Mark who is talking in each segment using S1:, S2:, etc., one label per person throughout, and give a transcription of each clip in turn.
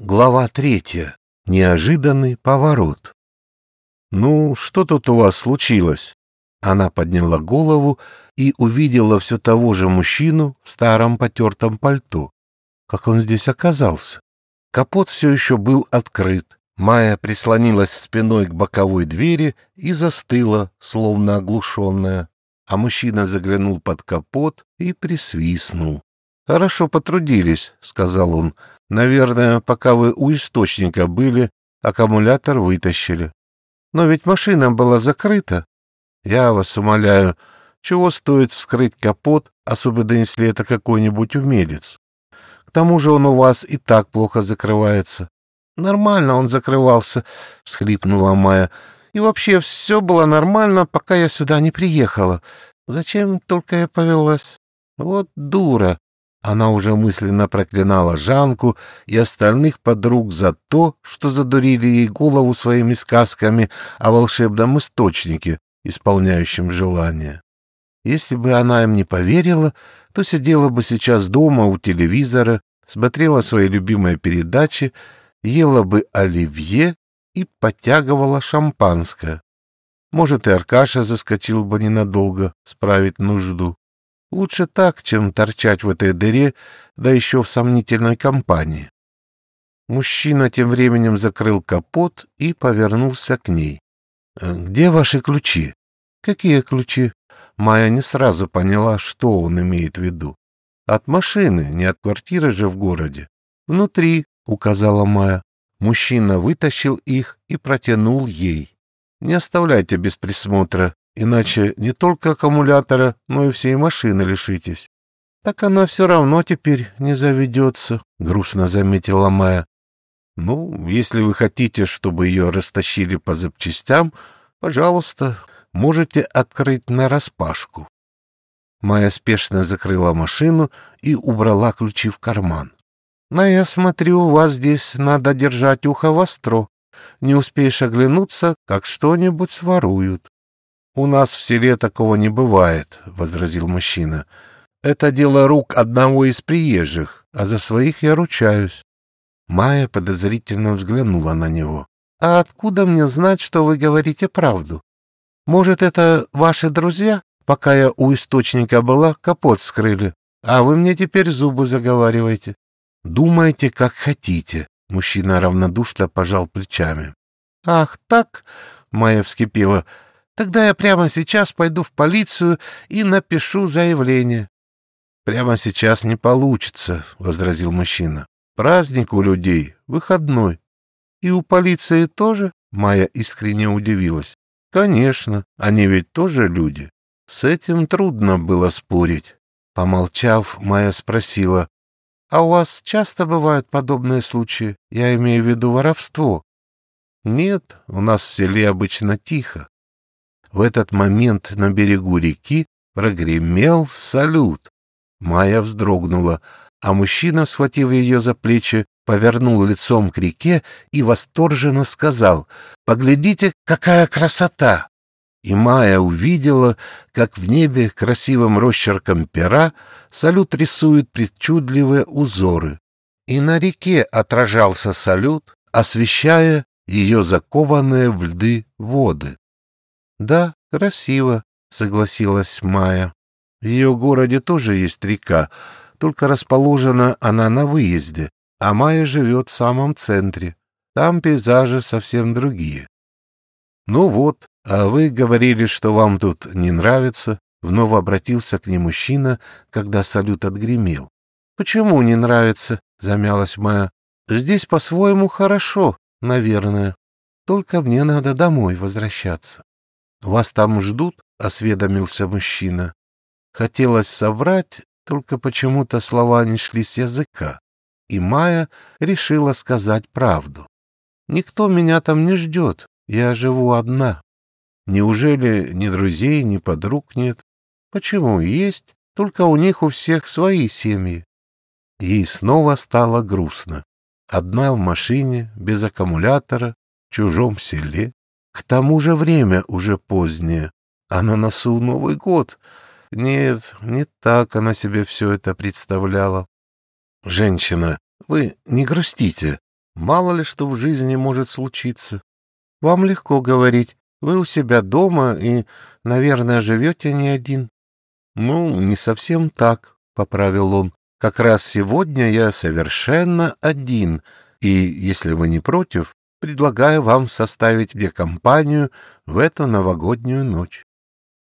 S1: Глава третья. Неожиданный поворот. «Ну, что тут у вас случилось?» Она подняла голову и увидела все того же мужчину в старом потертом пальто. Как он здесь оказался? Капот все еще был открыт. Майя прислонилась спиной к боковой двери и застыла, словно оглушенная. А мужчина заглянул под капот и присвистнул. «Хорошо потрудились», — сказал он. Наверное, пока вы у источника были, аккумулятор вытащили. Но ведь машина была закрыта. Я вас умоляю, чего стоит вскрыть капот, особенно если это какой-нибудь умелец. К тому же он у вас и так плохо закрывается. Нормально он закрывался, — всхлипнула Майя. И вообще все было нормально, пока я сюда не приехала. Зачем только я повелась? Вот дура. Она уже мысленно проклинала Жанку и остальных подруг за то, что задурили ей голову своими сказками о волшебном источнике, исполняющем желания. Если бы она им не поверила, то сидела бы сейчас дома у телевизора, смотрела свои любимые передачи, ела бы оливье и подтягивала шампанское. Может, и Аркаша заскочил бы ненадолго справить нужду. Лучше так, чем торчать в этой дыре, да еще в сомнительной компании. Мужчина тем временем закрыл капот и повернулся к ней. «Э, «Где ваши ключи?» «Какие ключи?» Майя не сразу поняла, что он имеет в виду. «От машины, не от квартиры же в городе». «Внутри», — указала Майя. Мужчина вытащил их и протянул ей. «Не оставляйте без присмотра. Иначе не только аккумулятора, но и всей машины лишитесь. Так она все равно теперь не заведется, — грустно заметила Майя. Ну, если вы хотите, чтобы ее растащили по запчастям, пожалуйста, можете открыть нараспашку. Майя спешно закрыла машину и убрала ключи в карман. — Но я смотрю, у вас здесь надо держать ухо востро. Не успеешь оглянуться, как что-нибудь своруют. «У нас в селе такого не бывает», — возразил мужчина. «Это дело рук одного из приезжих, а за своих я ручаюсь». Майя подозрительно взглянула на него. «А откуда мне знать, что вы говорите правду? Может, это ваши друзья? Пока я у источника была, капот скрыли, а вы мне теперь зубы заговариваете. Думайте, как хотите». Мужчина равнодушно пожал плечами. «Ах, так?» — Майя вскипела. Тогда я прямо сейчас пойду в полицию и напишу заявление. — Прямо сейчас не получится, — возразил мужчина. — Праздник у людей, выходной. — И у полиции тоже? — Майя искренне удивилась. — Конечно, они ведь тоже люди. С этим трудно было спорить. Помолчав, Майя спросила, — А у вас часто бывают подобные случаи? Я имею в виду воровство. — Нет, у нас в селе обычно тихо. В этот момент на берегу реки прогремел салют. Майя вздрогнула, а мужчина, схватив ее за плечи, повернул лицом к реке и восторженно сказал «Поглядите, какая красота!» И Майя увидела, как в небе красивым росчерком пера салют рисует причудливые узоры. И на реке отражался салют, освещая ее закованные в льды воды. Да, красиво, согласилась Майя. В ее городе тоже есть река, только расположена она на выезде, а Майя живет в самом центре. Там пейзажи совсем другие. Ну вот, а вы говорили, что вам тут не нравится, вновь обратился к ней мужчина, когда салют отгремел. Почему не нравится? замялась Майя. Здесь по-своему хорошо, наверное. Только мне надо домой возвращаться. «Вас там ждут?» — осведомился мужчина. Хотелось соврать, только почему-то слова не шли с языка, и Майя решила сказать правду. «Никто меня там не ждет, я живу одна. Неужели ни друзей, ни подруг нет? Почему есть, только у них у всех свои семьи?» Ей снова стало грустно. Одна в машине, без аккумулятора, в чужом селе. К тому же время уже позднее, а на носу Новый год. Нет, не так она себе все это представляла. «Женщина, вы не грустите». Мало ли что в жизни может случиться. Вам легко говорить. Вы у себя дома и, наверное, живете не один. Ну, не совсем так, — поправил он. Как раз сегодня я совершенно один, и, если вы не против, предлагаю вам составить мне компанию в эту новогоднюю ночь.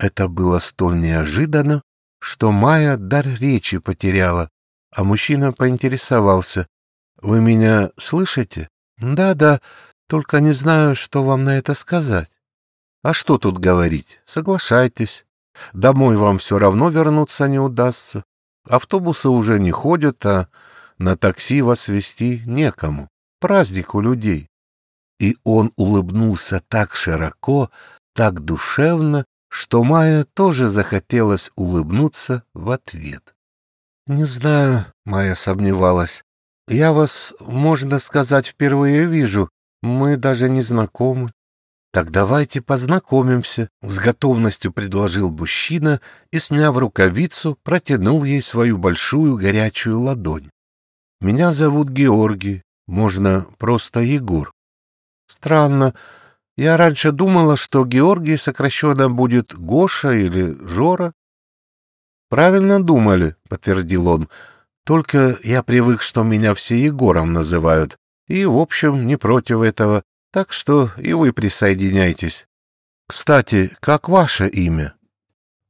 S1: Это было столь неожиданно, что Майя дар речи потеряла, а мужчина поинтересовался. «Вы меня слышите?» «Да-да, только не знаю, что вам на это сказать». «А что тут говорить? Соглашайтесь. Домой вам все равно вернуться не удастся. Автобусы уже не ходят, а на такси вас везти некому. Праздник у людей». И он улыбнулся так широко, так душевно, что Майя тоже захотелось улыбнуться в ответ. «Не знаю», — Майя сомневалась. «Я вас, можно сказать, впервые вижу. Мы даже не знакомы». «Так давайте познакомимся», — с готовностью предложил мужчина и, сняв рукавицу, протянул ей свою большую горячую ладонь. «Меня зовут Георгий, можно просто Егор». «Странно, я раньше думала, что Георгий сокращенно будет Гоша или Жора. Правильно думали, подтвердил он. Только я привык, что меня все Егором называют, и, в общем, не против этого, так что и вы присоединяйтесь. Кстати, как ваше имя?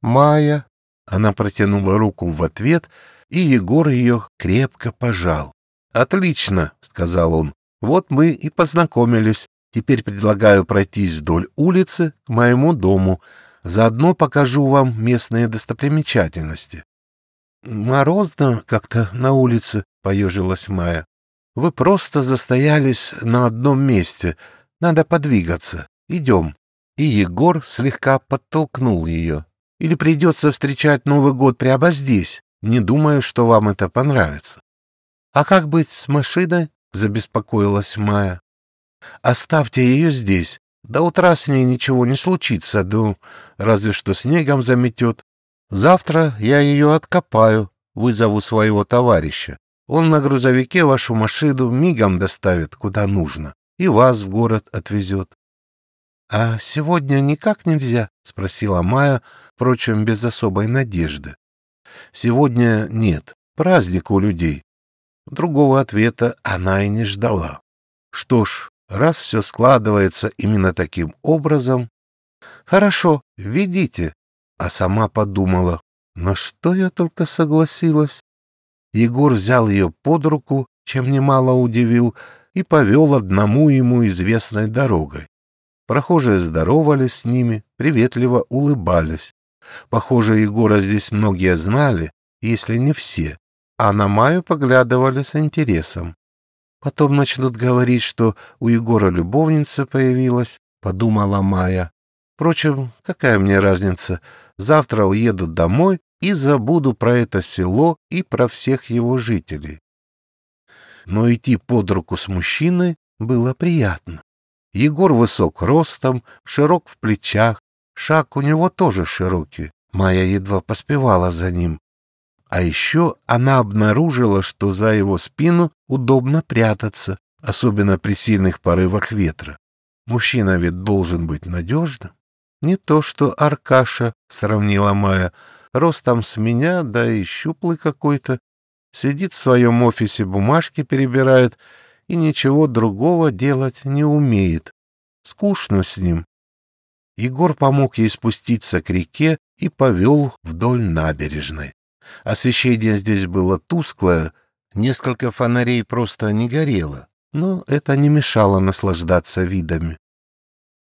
S1: Майя. Она протянула руку в ответ, и Егор ее крепко пожал. Отлично, сказал он. Вот мы и познакомились. Теперь предлагаю пройтись вдоль улицы к моему дому. Заодно покажу вам местные достопримечательности. Морозно как-то на улице, — поежилась Майя. Вы просто застоялись на одном месте. Надо подвигаться. Идем. И Егор слегка подтолкнул ее. Или придется встречать Новый год прямо здесь. Не думаю, что вам это понравится. — А как быть с машиной? — забеспокоилась Майя. Оставьте ее здесь. До утра с ней ничего не случится, ну, разве что снегом заметет. Завтра я ее откопаю, вызову своего товарища. Он на грузовике вашу машину мигом доставит, куда нужно, и вас в город отвезет. — А сегодня никак нельзя? — спросила Майя, впрочем, без особой надежды. — Сегодня нет, праздник у людей. Другого ответа она и не ждала. Что ж, Раз все складывается именно таким образом, хорошо, ведите. А сама подумала, на что я только согласилась. Егор взял ее под руку, чем немало удивил, и повел одному ему известной дорогой. Прохожие здоровались с ними, приветливо улыбались. Похоже, Егора здесь многие знали, если не все, а на Маю поглядывали с интересом. Потом начнут говорить, что у Егора любовница появилась, — подумала Майя. Впрочем, какая мне разница? Завтра уеду домой и забуду про это село и про всех его жителей. Но идти под руку с мужчиной было приятно. Егор высок ростом, широк в плечах, шаг у него тоже широкий. Майя едва поспевала за ним. А еще она обнаружила, что за его спину удобно прятаться, особенно при сильных порывах ветра. Мужчина ведь должен быть надежным. Не то что Аркаша, — сравнила Майя, — ростом с меня, да и щуплый какой-то. Сидит в своем офисе, бумажки перебирает и ничего другого делать не умеет. Скучно с ним. Егор помог ей спуститься к реке и повел вдоль набережной. Освещение здесь было тусклое, несколько фонарей просто не горело, но это не мешало наслаждаться видами.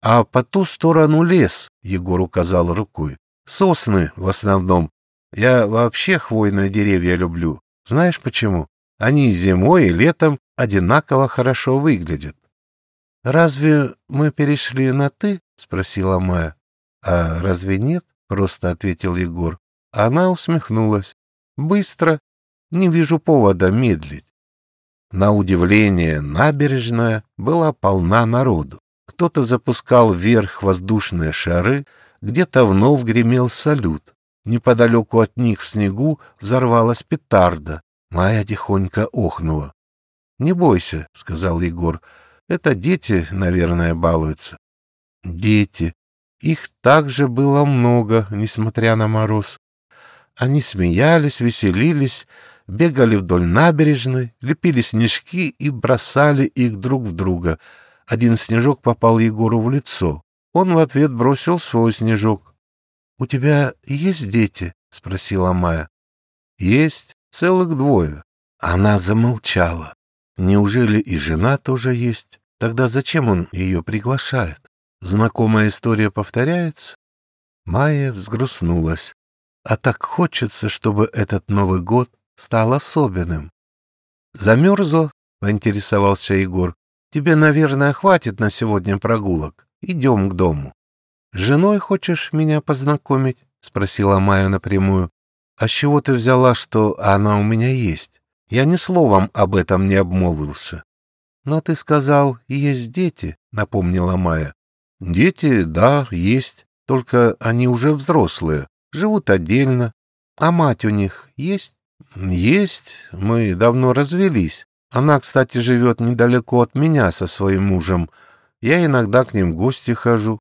S1: А по ту сторону лес, Егор указал рукой. Сосны в основном. Я вообще хвойные деревья люблю. Знаешь почему? Они зимой и летом одинаково хорошо выглядят. «Разве мы перешли на «ты»?» — спросила Майя. «А разве нет?» — просто ответил Егор. Она усмехнулась. «Быстро. Не вижу повода медлить». На удивление, набережная была полна народу. Кто-то запускал вверх воздушные шары, где-то вновь гремел салют. Неподалеку от них в снегу взорвалась петарда. Майя тихонько охнула. Не бойся, сказал Егор. Это дети, наверное, балуются. Дети. Их также было много, несмотря на мороз. Они смеялись, веселились, бегали вдоль набережной, лепили снежки и бросали их друг в друга. Один снежок попал Егору в лицо. Он в ответ бросил свой снежок. — У тебя есть дети? — спросила Майя. — Есть, целых двое. Она замолчала. Неужели и жена тоже есть? Тогда зачем он ее приглашает? Знакомая история повторяется? Майя взгрустнулась. А так хочется, чтобы этот Новый год стал особенным. Замерзла? — поинтересовался Егор. — Тебе, наверное, хватит на сегодня прогулок. Идем к дому. — Женой хочешь меня познакомить? — спросила Майя напрямую. — А с чего ты взяла, что она у меня есть? Я ни словом об этом не обмолвился. — Но ты сказал, есть дети, — напомнила Майя. — Дети, да, есть, только они уже взрослые, живут отдельно. А мать у них есть? Есть. Мы давно развелись. Она, кстати, живет недалеко от меня со своим мужем. Я иногда к ним в гости хожу.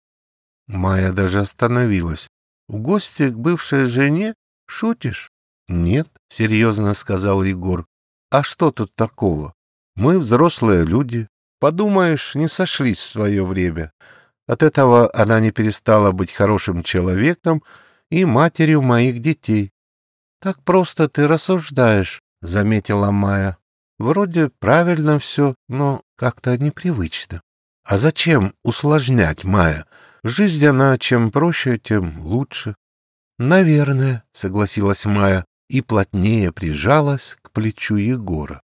S1: Майя даже остановилась. В гости к бывшей жене? Шутишь? Нет, серьезно сказал Егор. А что тут такого? Мы взрослые люди. Подумаешь, не сошлись в свое время. От этого она не перестала быть хорошим человеком и матерью моих детей. — Так просто ты рассуждаешь, — заметила Майя. — Вроде правильно все, но как-то непривычно. — А зачем усложнять, Майя? Жизнь она чем проще, тем лучше. — Наверное, — согласилась Майя и плотнее прижалась к плечу Егора.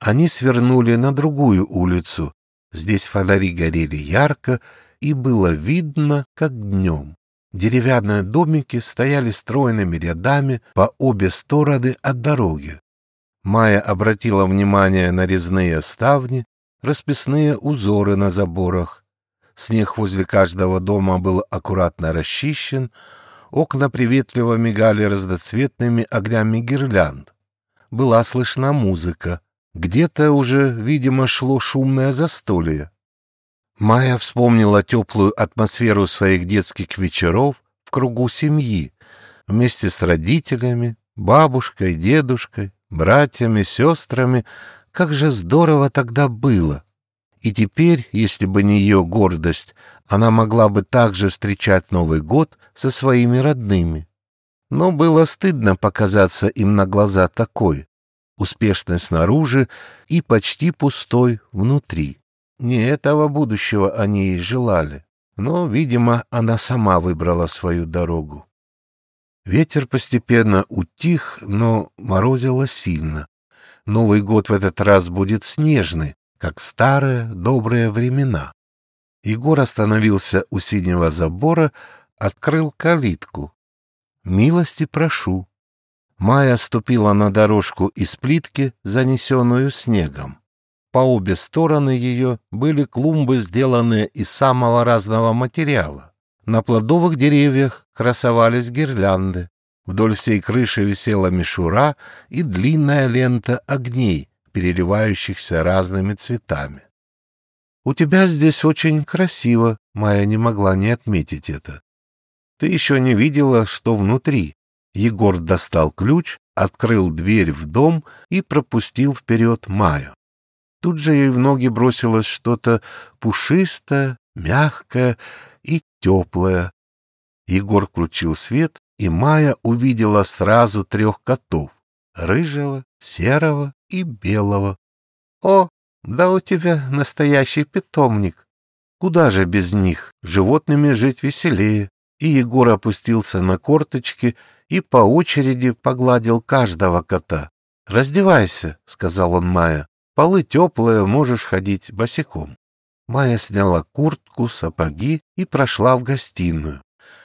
S1: Они свернули на другую улицу. Здесь фонари горели ярко, и было видно, как днем. Деревянные домики стояли стройными рядами по обе стороны от дороги. Майя обратила внимание на резные ставни, расписные узоры на заборах. Снег возле каждого дома был аккуратно расчищен, окна приветливо мигали разноцветными огнями гирлянд. Была слышна музыка. Где-то уже, видимо, шло шумное застолье. Майя вспомнила теплую атмосферу своих детских вечеров в кругу семьи, вместе с родителями, бабушкой, дедушкой, братьями, сестрами. Как же здорово тогда было! И теперь, если бы не ее гордость, она могла бы также встречать Новый год со своими родными. Но было стыдно показаться им на глаза такой, успешной снаружи и почти пустой внутри. Не этого будущего они ей желали, но, видимо, она сама выбрала свою дорогу. Ветер постепенно утих, но морозило сильно. Новый год в этот раз будет снежный, как старые добрые времена. Егор остановился у синего забора, открыл калитку. «Милости прошу». Майя ступила на дорожку из плитки, занесенную снегом. По обе стороны ее были клумбы, сделанные из самого разного материала. На плодовых деревьях красовались гирлянды. Вдоль всей крыши висела мишура и длинная лента огней, переливающихся разными цветами. «У тебя здесь очень красиво», — Майя не могла не отметить это. «Ты еще не видела, что внутри». Егор достал ключ, открыл дверь в дом и пропустил вперед Майю. Тут же ей в ноги бросилось что-то пушистое, мягкое и теплое. Егор включил свет, и Майя увидела сразу трех котов — рыжего, серого и белого. — О, да у тебя настоящий питомник! Куда же без них? Животными жить веселее. И Егор опустился на корточки и по очереди погладил каждого кота. «Раздевайся», — сказал он Майя. Полы теплые, можешь ходить босиком. Майя сняла куртку, сапоги и прошла в гостиную.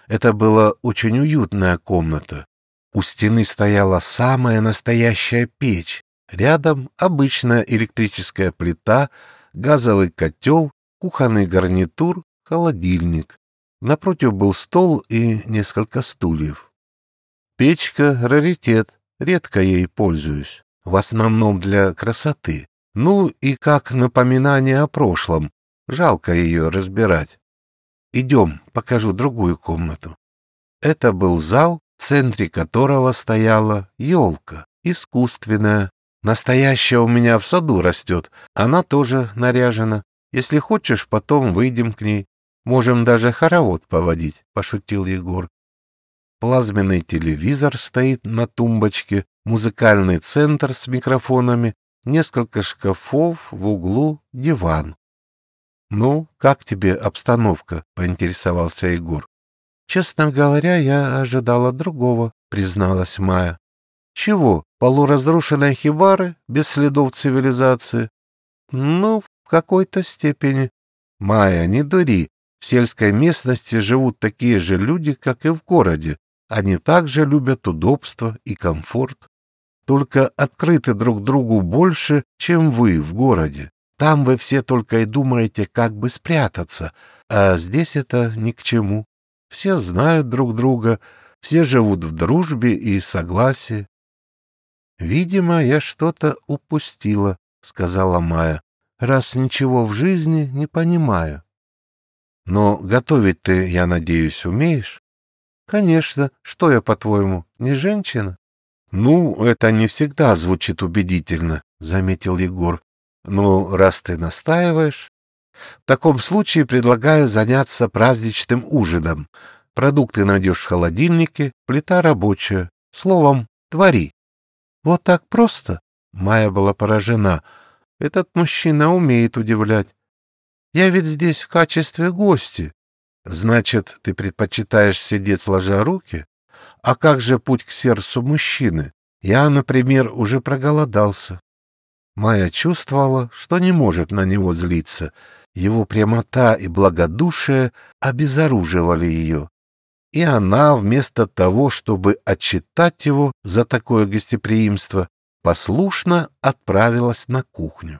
S1: Это была очень уютная комната. У стены стояла самая настоящая печь. Рядом обычная электрическая плита, газовый котел, кухонный гарнитур, холодильник. Напротив был стол и несколько стульев. Печка — раритет, редко ей пользуюсь, в основном для красоты. Ну и как напоминание о прошлом. Жалко ее разбирать. Идем, покажу другую комнату. Это был зал, в центре которого стояла елка, искусственная. Настоящая у меня в саду растет, она тоже наряжена. Если хочешь, потом выйдем к ней. Можем даже хоровод поводить, — пошутил Егор. Плазменный телевизор стоит на тумбочке, музыкальный центр с микрофонами, несколько шкафов, в углу диван. «Ну, как тебе обстановка?» — поинтересовался Егор. «Честно говоря, я ожидала другого», — призналась Майя. «Чего? Полуразрушенные хибары, без следов цивилизации?» «Ну, в какой-то степени». «Майя, не дури. В сельской местности живут такие же люди, как и в городе. Они также любят удобство и комфорт. Только открыты друг другу больше, чем вы в городе. Там вы все только и думаете, как бы спрятаться, а здесь это ни к чему. Все знают друг друга, все живут в дружбе и согласии. «Видимо, я что-то упустила», — сказала Майя, «раз ничего в жизни не понимаю». Но готовить ты, я надеюсь, умеешь? Конечно. Что я, по-твоему, не женщина? Ну, это не всегда звучит убедительно, заметил Егор. Ну, раз ты настаиваешь, в таком случае предлагаю заняться праздничным ужином. Продукты найдешь в холодильнике, плита рабочая. Словом, твори. Вот так просто? Майя была поражена. Этот мужчина умеет удивлять. Я ведь здесь в качестве гости. Значит, ты предпочитаешь сидеть сложа руки? А как же путь к сердцу мужчины? Я, например, уже проголодался. Майя чувствовала, что не может на него злиться. Его прямота и благодушие обезоруживали ее. И она, вместо того, чтобы отчитать его за такое гостеприимство, послушно отправилась на кухню.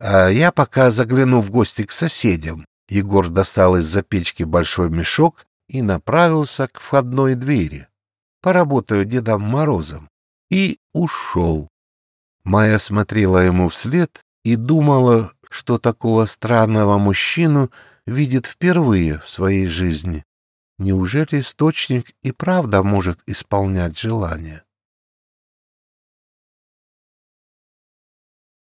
S1: А я пока загляну в гости к соседям. Егор достал из-за печки большой мешок и направился к входной двери. Поработаю Дедом Морозом. И ушел. Майя смотрела ему вслед и думала, что такого странного мужчину видит впервые в своей жизни. Неужели источник и правда может исполнять желания?